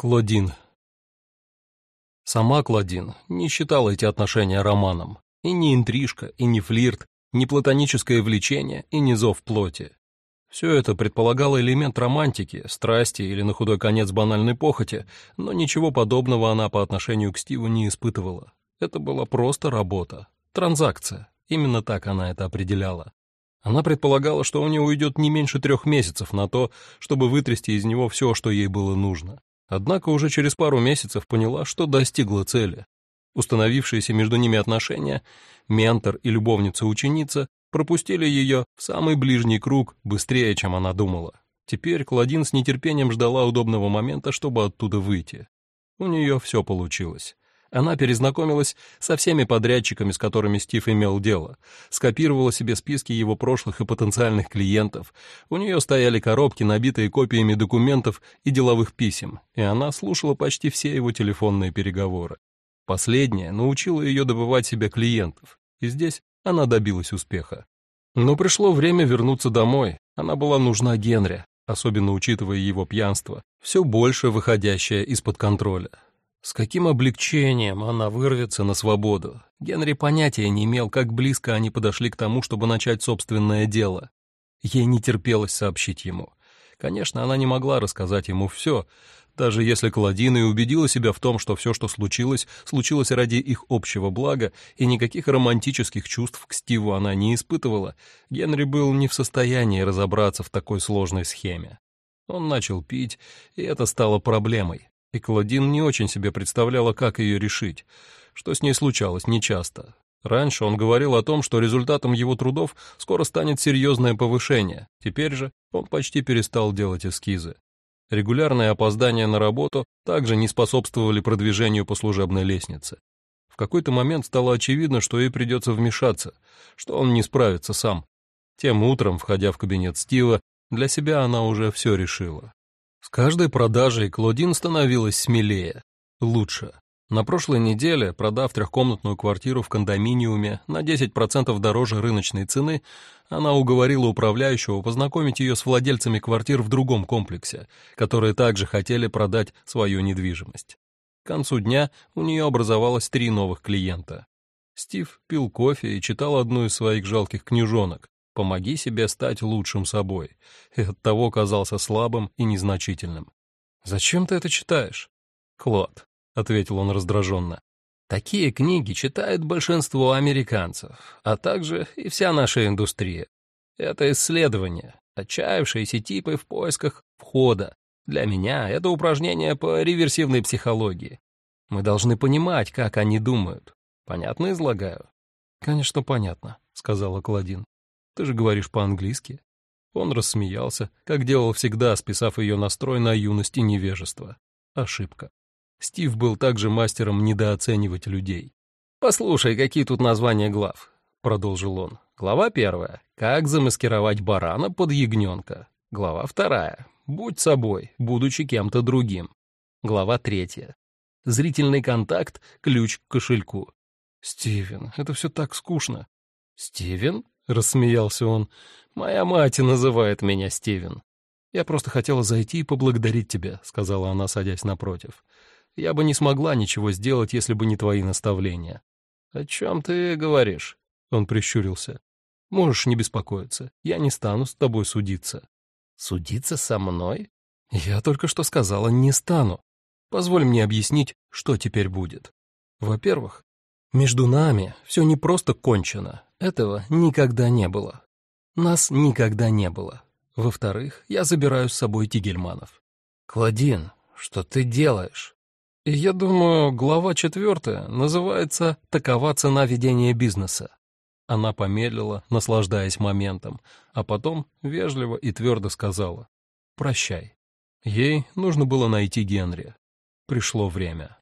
Клодин. Сама Клодин не считала эти отношения романом. И не интрижка, и не флирт, не платоническое влечение, и не зов плоти. Все это предполагало элемент романтики, страсти или на худой конец банальной похоти, но ничего подобного она по отношению к Стиву не испытывала. Это была просто работа, транзакция. Именно так она это определяла. Она предполагала, что у нее уйдет не меньше трех месяцев на то, чтобы вытрясти из него все, что ей было нужно. Однако уже через пару месяцев поняла, что достигла цели. Установившиеся между ними отношения, ментор и любовница-ученица, пропустили ее в самый ближний круг быстрее, чем она думала. Теперь Клодин с нетерпением ждала удобного момента, чтобы оттуда выйти. У нее все получилось. Она перезнакомилась со всеми подрядчиками, с которыми Стив имел дело, скопировала себе списки его прошлых и потенциальных клиентов. У нее стояли коробки, набитые копиями документов и деловых писем, и она слушала почти все его телефонные переговоры. Последняя научила ее добывать себе клиентов, и здесь она добилась успеха. Но пришло время вернуться домой. Она была нужна Генри, особенно учитывая его пьянство, все больше выходящее из-под контроля. С каким облегчением она вырвется на свободу. Генри понятия не имел, как близко они подошли к тому, чтобы начать собственное дело. Ей не терпелось сообщить ему. Конечно, она не могла рассказать ему все, даже если Каладина и убедила себя в том, что все, что случилось, случилось ради их общего блага, и никаких романтических чувств к Стиву она не испытывала, Генри был не в состоянии разобраться в такой сложной схеме. Он начал пить, и это стало проблемой. И Клодин не очень себе представляла, как ее решить, что с ней случалось нечасто. Раньше он говорил о том, что результатом его трудов скоро станет серьезное повышение, теперь же он почти перестал делать эскизы. Регулярные опоздания на работу также не способствовали продвижению по служебной лестнице. В какой-то момент стало очевидно, что ей придется вмешаться, что он не справится сам. Тем утром, входя в кабинет Стива, для себя она уже все решила. С каждой продажей Клодин становилась смелее, лучше. На прошлой неделе, продав трехкомнатную квартиру в кондоминиуме на 10% дороже рыночной цены, она уговорила управляющего познакомить ее с владельцами квартир в другом комплексе, которые также хотели продать свою недвижимость. К концу дня у нее образовалось три новых клиента. Стив пил кофе и читал одну из своих жалких книжонок, Помоги себе стать лучшим собой. И оттого казался слабым и незначительным. «Зачем ты это читаешь?» «Клод», — ответил он раздраженно. «Такие книги читает большинство американцев, а также и вся наша индустрия. Это исследование, отчаявшиеся типы в поисках входа. Для меня это упражнение по реверсивной психологии. Мы должны понимать, как они думают. Понятно излагаю?» «Конечно, понятно», — сказала Клодин. Ты же говоришь по-английски». Он рассмеялся, как делал всегда, списав ее настрой на юность и невежество. Ошибка. Стив был также мастером недооценивать людей. «Послушай, какие тут названия глав», — продолжил он. «Глава первая. Как замаскировать барана под ягненка. Глава вторая. Будь собой, будучи кем-то другим. Глава третья. Зрительный контакт — ключ к кошельку». «Стивен, это все так скучно». «Стивен?» — рассмеялся он. «Моя мать называет меня Стивен». «Я просто хотела зайти и поблагодарить тебя», — сказала она, садясь напротив. «Я бы не смогла ничего сделать, если бы не твои наставления». «О чем ты говоришь?» — он прищурился. «Можешь не беспокоиться. Я не стану с тобой судиться». «Судиться со мной?» «Я только что сказала, не стану. Позволь мне объяснить, что теперь будет. Во-первых, между нами все не просто кончено, этого никогда не было. Нас никогда не было. Во-вторых, я забираю с собой Тигельманов. «Клодин, что ты делаешь?» Я думаю, глава четвертая называется «Такова цена ведения бизнеса». Она помедлила, наслаждаясь моментом, а потом вежливо и твердо сказала «Прощай». Ей нужно было найти Генри. Пришло время.